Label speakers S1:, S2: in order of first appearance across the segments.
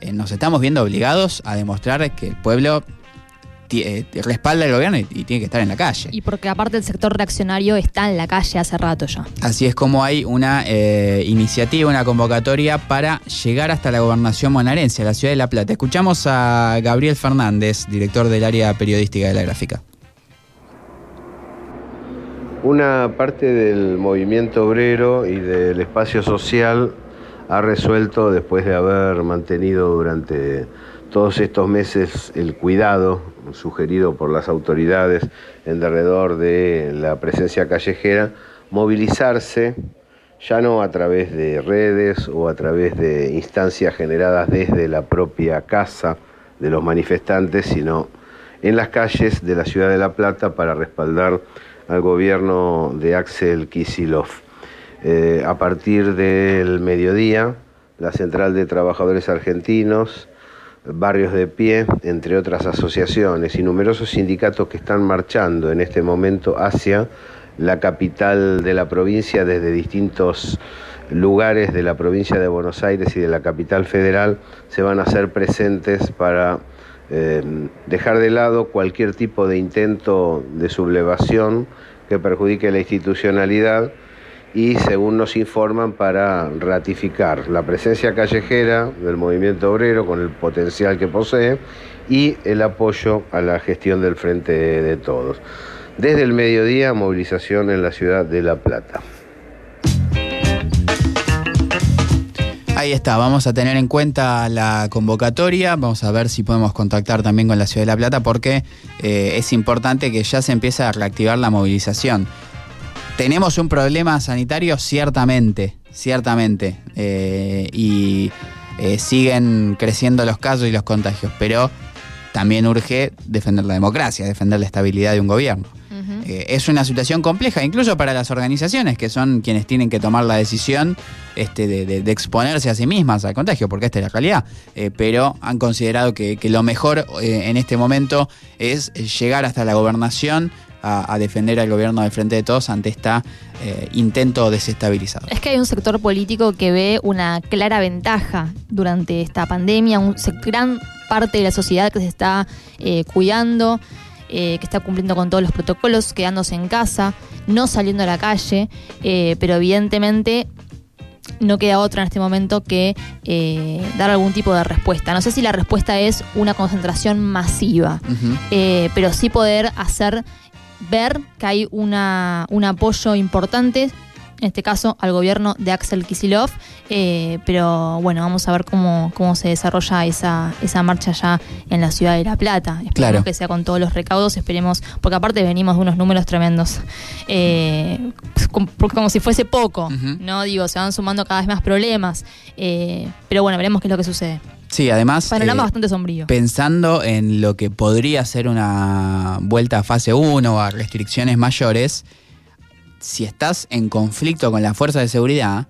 S1: eh, nos estamos viendo obligados a demostrar que el pueblo eh, respalda al gobierno y, tiene que estar en la calle.
S2: Y porque aparte el sector reaccionario está en la calle hace rato ya.
S1: Así es como hay una eh, iniciativa, una convocatoria para llegar hasta la gobernación bonaerense, la ciudad de La Plata. Escuchamos a Gabriel Fernández, director del área periodística de la gráfica.
S3: Una parte del movimiento obrero y del espacio social ha resuelto, después de haber mantenido durante todos estos meses el cuidado sugerido por las autoridades en derredor de la presencia callejera, movilizarse ya no a través de redes o a través de instancias generadas desde la propia casa de los manifestantes, sino en las calles de la ciudad de La Plata para respaldar al gobierno de Axel Kisilov. Eh, a partir del mediodía, la Central de Trabajadores Argentinos, Barrios de Pie, entre otras asociaciones y numerosos sindicatos que están marchando en este momento hacia la capital de la provincia desde distintos lugares de la provincia de Buenos Aires y de la capital federal se van a hacer presentes para eh, dejar de lado cualquier tipo de intento de sublevación que perjudique la institucionalidad y según nos informan para ratificar la presencia callejera del movimiento obrero con el potencial que posee y el apoyo a la gestión del Frente de Todos. Desde el mediodía, movilización en la ciudad de La Plata.
S1: Ahí está, vamos a tener en cuenta la convocatoria, vamos a ver si podemos contactar también con la Ciudad de La Plata porque eh, es importante que ya se empiece a reactivar la movilización. Tenemos un problema sanitario, ciertamente, ciertamente. Eh, y eh, siguen creciendo los casos y los contagios, pero también urge defender la democracia, defender la estabilidad de un gobierno. Eh, es una situación compleja, incluso para las organizaciones, que son quienes tienen que tomar la decisión este, de, exponerse a sí mismas al contagio, porque esta es la realidad. pero han considerado que, que lo mejor en este momento es llegar hasta la gobernación, a, defender al gobierno de frente de todos ante este intento desestabilizador.
S2: Es que hay un sector político que ve una clara ventaja durante esta pandemia, un gran parte de la sociedad que se está eh, cuidando. Eh, que está cumpliendo con todos los protocolos, quedándose en casa, no saliendo a la calle, pero evidentemente no queda otra en este momento que dar algún tipo de respuesta. No sé si la respuesta es una concentración masiva, pero sí poder hacer ver que hay una, un apoyo importante en este caso al gobierno de Axel Kisilov, eh, pero bueno, vamos a ver cómo, cómo se desarrolla esa, esa marcha ya en la ciudad de La Plata. Esperemos claro. que sea con todos los recaudos, esperemos, porque aparte venimos de unos números tremendos, eh, como, si fuese poco, ¿no? Digo, se van sumando cada vez más problemas, eh, pero bueno, veremos qué es lo que sucede.
S1: Sí, además.
S2: Panorama eh, bastante sombrío.
S1: Pensando en lo que podría ser una vuelta a fase 1 o a restricciones mayores, si estás en conflicto con la fuerza de seguridad,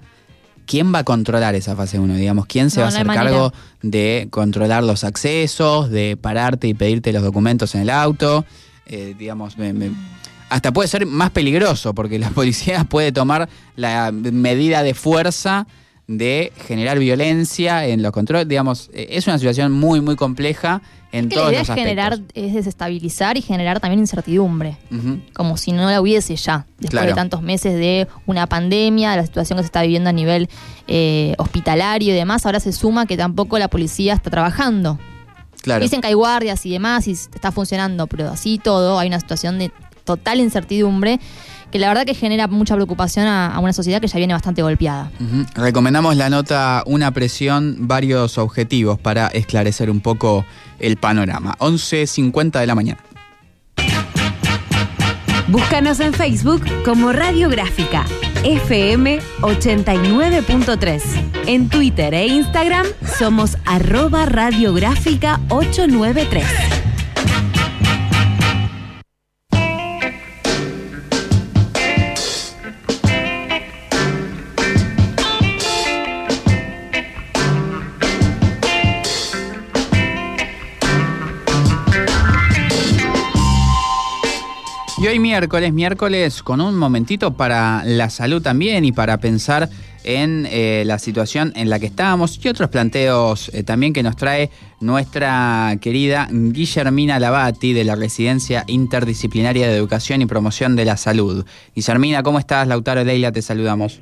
S1: ¿quién va a controlar esa fase 1? Digamos, ¿quién se va a hacer cargo de controlar los accesos, de pararte y pedirte los documentos en el auto? Eh, digamos, hasta puede ser más peligroso porque la policía puede tomar la medida de fuerza de generar violencia en los controles. Digamos, eh, es una situación muy, muy compleja en todos la idea
S2: es generar, es desestabilizar y generar también incertidumbre. Como si no la hubiese ya, después de tantos meses de una pandemia, de la situación que se está viviendo a nivel eh, hospitalario y demás. Ahora se suma que tampoco la policía está trabajando. Dicen que hay guardias y demás y está funcionando, pero así todo hay una situación de total incertidumbre que la verdad que genera mucha preocupación a, una sociedad que ya viene bastante golpeada.
S1: Recomendamos la nota Una presión, varios objetivos para esclarecer un poco el panorama. 11.50 de la mañana.
S4: Búscanos en Facebook como Radiográfica FM 89.3. En Twitter e Instagram somos arroba radiográfica 893.
S1: Hoy miércoles, miércoles con un momentito para la salud también y para pensar en eh, la situación en la que estábamos y otros planteos eh, también que nos trae nuestra querida Guillermina Lavati de la Residencia Interdisciplinaria de Educación y Promoción de la Salud. Guillermina, ¿cómo estás? Lautaro Leila, te saludamos.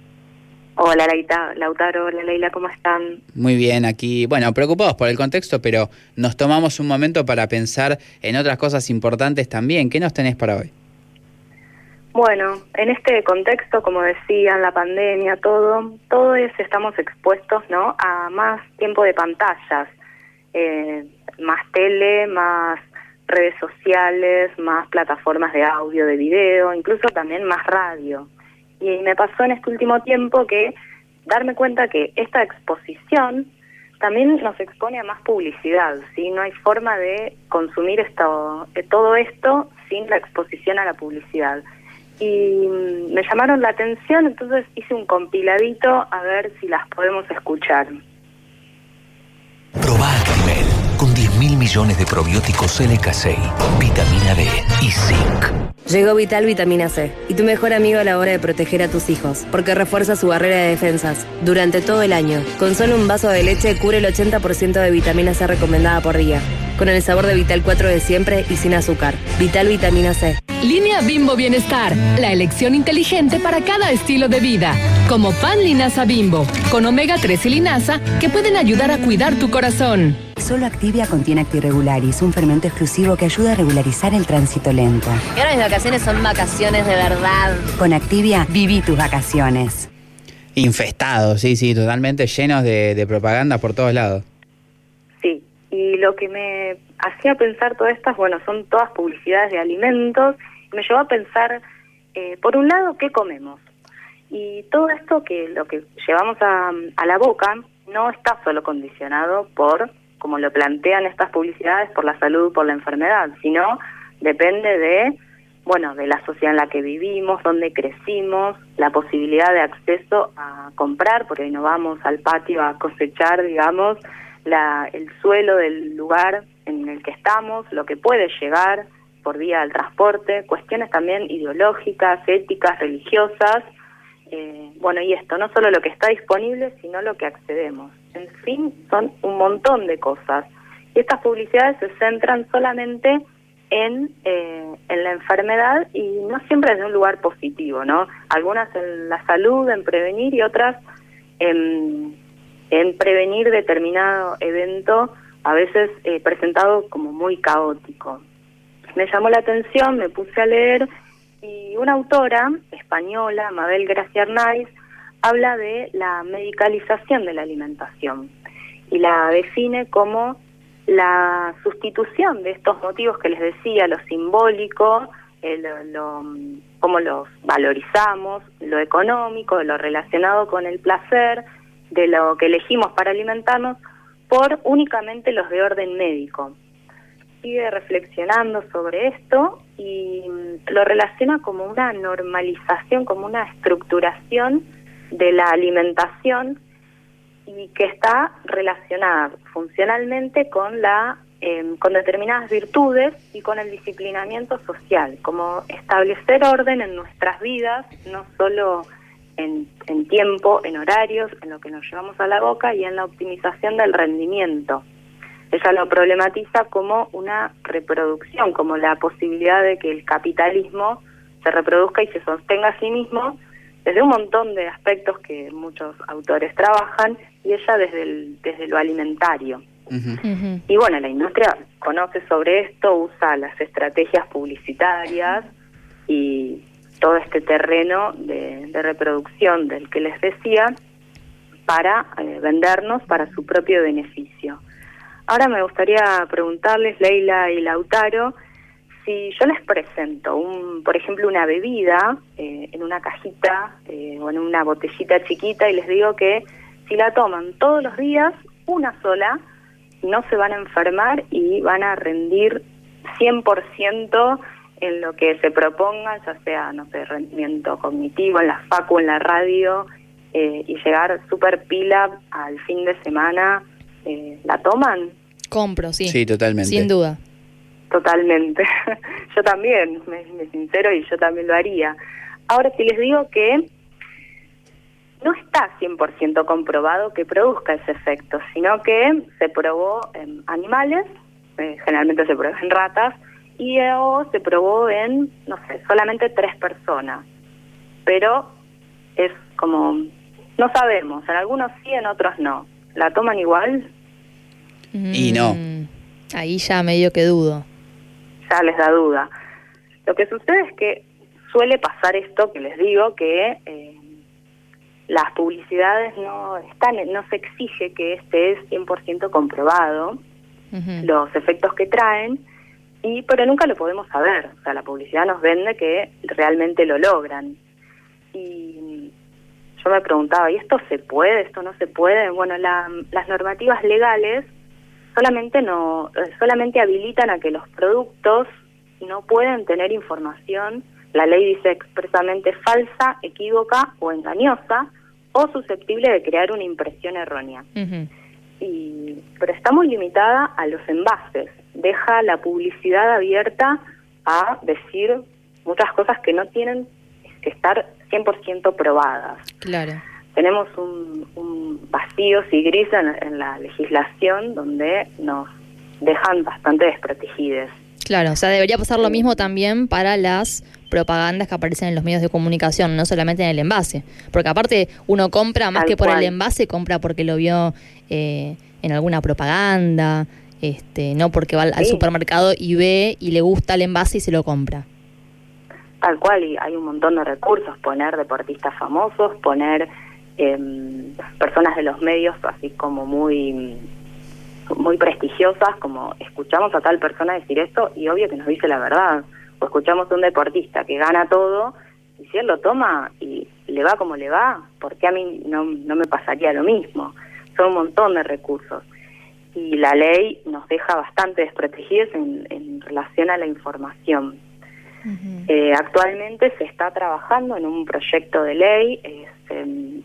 S5: Hola Laita, Lautaro, hola Leila, ¿cómo están?
S1: Muy bien, aquí, bueno, preocupados por el contexto, pero nos tomamos un momento para pensar en otras cosas importantes también. ¿Qué nos tenés para hoy?
S5: Bueno, en este contexto, como decían, la pandemia, todo, todo es, estamos expuestos, ¿no? A más tiempo de pantallas, eh, más tele, más redes sociales, más plataformas de audio, de video, incluso también más radio. Y me pasó en este último tiempo que darme cuenta que esta exposición también nos expone a más publicidad, ¿sí? No hay forma de consumir esto, eh, todo esto sin la exposición a la publicidad. Y mm, me llamaron la atención, entonces hice un compiladito a ver si las podemos escuchar.
S6: Proba Actimel, con 10.000 millones de probióticos LK6, vitamina D y zinc.
S7: Llegó Vital Vitamina C y tu mejor amigo a la hora de proteger a tus hijos, porque refuerza su barrera de defensas durante todo el año. Con solo un vaso de leche cubre el 80% de vitamina C recomendada por día, con el sabor de Vital 4 de siempre y sin azúcar. Vital Vitamina C.
S8: Línea Bimbo Bienestar, la elección inteligente para cada estilo de vida. Como pan linaza Bimbo, con omega 3 y linaza que pueden ayudar a cuidar tu corazón.
S9: Solo Activia contiene Actiregularis, un fermento exclusivo que ayuda a regularizar el tránsito lento.
S10: Y ahora mis vacaciones son vacaciones de verdad.
S9: Con Activia, viví tus vacaciones.
S1: Infestados, sí, sí, totalmente llenos de, de propaganda por todos lados.
S5: Y lo que me hacía pensar todas estas, bueno, son todas publicidades de alimentos, me llevó a pensar, eh, por un lado, ¿qué comemos? Y todo esto que lo que llevamos a, a la boca no está solo condicionado por, como lo plantean estas publicidades, por la salud, por la enfermedad, sino depende de, bueno, de la sociedad en la que vivimos, donde crecimos, la posibilidad de acceso a comprar, porque no vamos al patio a cosechar, digamos, la, el suelo del lugar en el que estamos, lo que puede llegar por vía del transporte, cuestiones también ideológicas, éticas, religiosas, eh, bueno, y esto, no solo lo que está disponible, sino lo que accedemos. En fin, son un montón de cosas. Y estas publicidades se centran solamente en, eh, en la enfermedad y no siempre desde un lugar positivo, ¿no? Algunas en la salud, en prevenir y otras en, en prevenir determinado evento, a veces eh, presentado como muy caótico. Me llamó la atención, me puse a leer y una autora española, Mabel Gracia Arnaiz, habla de la medicalización de la alimentación y la define como la sustitución de estos motivos que les decía, lo simbólico, eh, lo, lo, cómo los valorizamos, lo económico, lo relacionado con el placer, de lo que elegimos para alimentarnos, por únicamente los de orden médico. Sigue reflexionando sobre esto y mm, lo relaciona como una normalización, como una estructuración de la alimentación y que está relacionada funcionalmente con la eh, con determinadas virtudes y con el disciplinamiento social, como establecer orden en nuestras vidas, no solo en, en tiempo, en horarios, en lo que nos llevamos a la boca y en la optimización del rendimiento. Ella lo problematiza como una reproducción, como la posibilidad de que el capitalismo se reproduzca y se sostenga a sí mismo desde un montón de aspectos que muchos autores trabajan y ella desde, el, desde lo alimentario. Y bueno, la industria conoce sobre esto, usa las estrategias publicitarias y todo este terreno de, reproducción del que les decía para eh, vendernos para su propio beneficio. Ahora me gustaría preguntarles, Leila y Lautaro, si yo les presento, un, por ejemplo, una bebida eh, en una cajita eh, o en una botellita chiquita y les digo que si la toman todos los días, una sola, no se van a enfermar y van a rendir 100% en lo que se propongan, ya sea, no sé, rendimiento cognitivo, en la facu, en la radio, eh, y llegar super pila al fin de semana eh, ¿la toman?
S2: Compro, sí.
S1: Sí, totalmente.
S2: Sin duda.
S5: Totalmente. yo también, me, me sincero, y yo también lo haría. Ahora, si les digo que no está 100% comprobado que produzca ese efecto, sino que se probó en animales, eh, generalmente se probó en ratas, y o se probó en, no sé, solamente tres personas. Pero es como, no sabemos, en algunos sí, en otros no. ¿La toman igual?
S1: Y no.
S2: Mm, Ahí ya medio que dudo.
S5: Ya les da duda. Lo que sucede es que suele pasar esto que les digo, que eh, las publicidades no están, no se exige que este es 100% comprobado, los efectos que traen, y pero nunca lo podemos saber. O sea, la publicidad nos vende que realmente lo logran. Y yo me preguntaba, ¿y esto se puede? ¿Esto no se puede? Bueno, la- las normativas legales solamente no eh, solamente habilitan a que los productos no pueden tener información, la ley dice expresamente falsa, equívoca o engañosa o susceptible de crear una impresión errónea. Y pero está muy limitada a los envases, deja la publicidad abierta a decir muchas cosas que no tienen que estar 100% probadas
S2: Claro.
S5: tenemos un, un vacío y gris en, en la legislación donde nos dejan bastante desprotegidos.
S2: Claro, o sea, debería pasar lo mismo también para las propagandas que aparecen en los medios de comunicación, no solamente en el envase. Porque aparte uno compra más
S5: Tal
S2: que por
S5: cual.
S2: el envase, compra porque lo vio eh, en alguna propaganda, este, no porque va al, supermercado y ve y le gusta el envase y se lo compra.
S5: Tal cual, y hay un montón de recursos, poner deportistas famosos, poner em, personas de los medios así como muy muy prestigiosas, como escuchamos a tal persona decir esto y obvio que nos dice la verdad, o escuchamos a un deportista que gana todo y si él lo toma y le va como le va, ¿por qué a mí no, no me pasaría lo mismo? Son un montón de recursos y la ley nos deja bastante desprotegidos en, en relación a la información. Eh, actualmente se está trabajando en un proyecto de ley, eh, se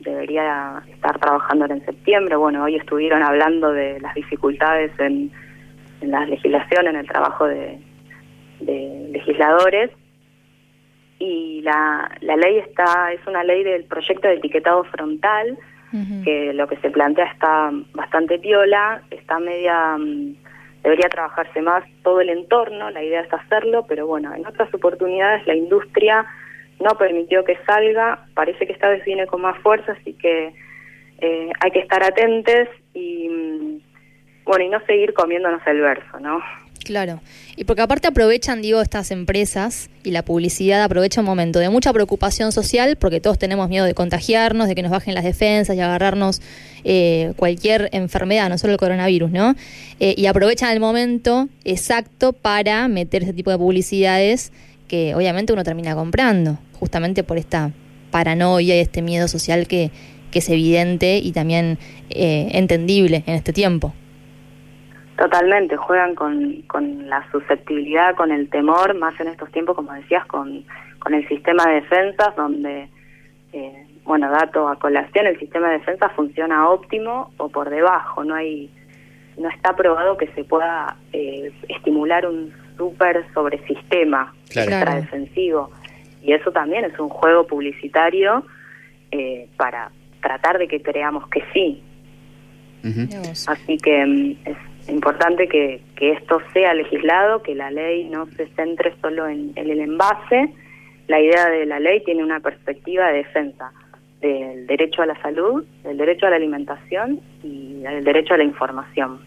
S5: debería estar trabajando en septiembre. Bueno, hoy estuvieron hablando de las dificultades en, en la legislación, en el trabajo de, de legisladores. Y la, la ley está es una ley del proyecto de etiquetado frontal, que lo que se plantea está bastante piola, está media mm, debería trabajarse más todo el entorno, la idea es hacerlo, pero bueno, en otras oportunidades la industria no permitió que salga, parece que esta vez viene con más fuerza, así que eh, hay que estar atentos y mm, bueno, y no seguir comiéndonos el verso, ¿no?
S2: Claro. Y porque aparte aprovechan, digo, estas empresas y la publicidad aprovecha un momento de mucha preocupación social, porque todos tenemos miedo de contagiarnos, de que nos bajen las defensas y agarrarnos eh, cualquier enfermedad, no solo el coronavirus, ¿no? Eh, y aprovechan el momento exacto para meter ese tipo de publicidades que obviamente uno termina comprando, justamente por esta paranoia y este miedo social que, que es evidente y también eh, entendible en este tiempo.
S5: Totalmente, juegan con, con la susceptibilidad, con el temor, más en estos tiempos, como decías, con, con el sistema de defensas, donde, eh, bueno, dato a colación, el sistema de defensa funciona óptimo o por debajo, no hay no está probado que se pueda eh, estimular un super sobresistema
S1: Claro.
S5: extra defensivo. Y eso también es un juego publicitario eh, para tratar de que creamos que sí, Así que mm, es importante que, que esto sea legislado, que la ley no se centre solo en, en el envase. La idea de la ley tiene una perspectiva de defensa del derecho a la salud, del derecho a la alimentación y del derecho a la información.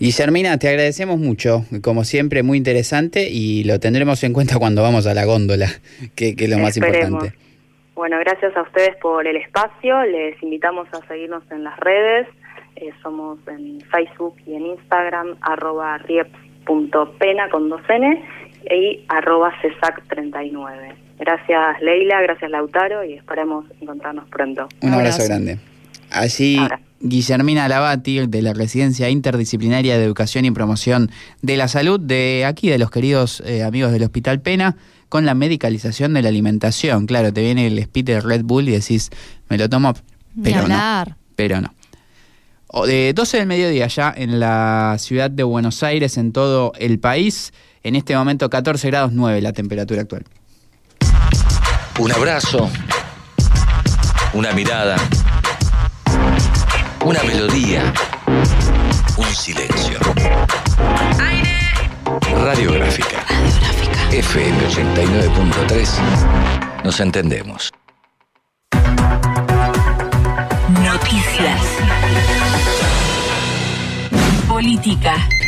S1: Guillermina, te agradecemos mucho, como siempre, muy interesante y lo tendremos en cuenta cuando vamos a la góndola, que, que es lo más
S5: Esperemos.
S1: importante.
S5: Bueno, gracias a ustedes por el espacio. Les invitamos a seguirnos en las redes. Eh, somos en Facebook y en Instagram, arroba rieps.pena con dos N y arroba cesac39. Gracias Leila, gracias Lautaro y esperemos encontrarnos pronto.
S1: Un abrazo, grande. Allí, Guillermina Lavati, de la Residencia Interdisciplinaria de Educación y Promoción de la Salud, de aquí, de los queridos eh, amigos del Hospital Pena, con la medicalización de la alimentación. Claro, te viene el speed de Red Bull y decís, me lo tomo, pero no. Pero no. O de 12 del mediodía ya en la ciudad de Buenos Aires, en todo el país. En este momento 14 grados 9 la temperatura actual.
S6: Un abrazo. una mirada, una melodía, un silencio. Radiográfica. Radiográfica. FM 89.3. Nos entendemos.
S4: Noticias.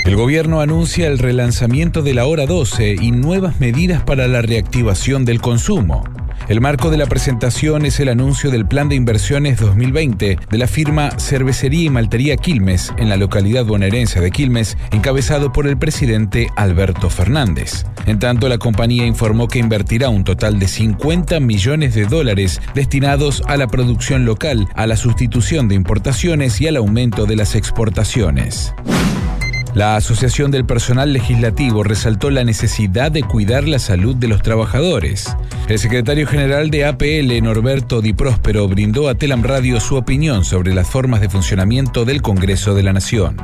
S11: El gobierno anuncia el relanzamiento de la hora 12 y nuevas medidas para la reactivación del consumo. El marco de la presentación es el anuncio del Plan de Inversiones 2020 de la firma Cervecería y Maltería Quilmes en la localidad bonaerense de Quilmes, encabezado por el presidente Alberto Fernández. En tanto, la compañía informó que invertirá un total de 50 millones de dólares destinados a la producción local, a la sustitución de importaciones y al aumento de las exportaciones. La Asociación del Personal Legislativo resaltó la necesidad de cuidar la salud de los trabajadores. El secretario general de APL, Norberto Di Próspero, brindó a Telam Radio su opinión sobre las formas de funcionamiento del Congreso de la Nación.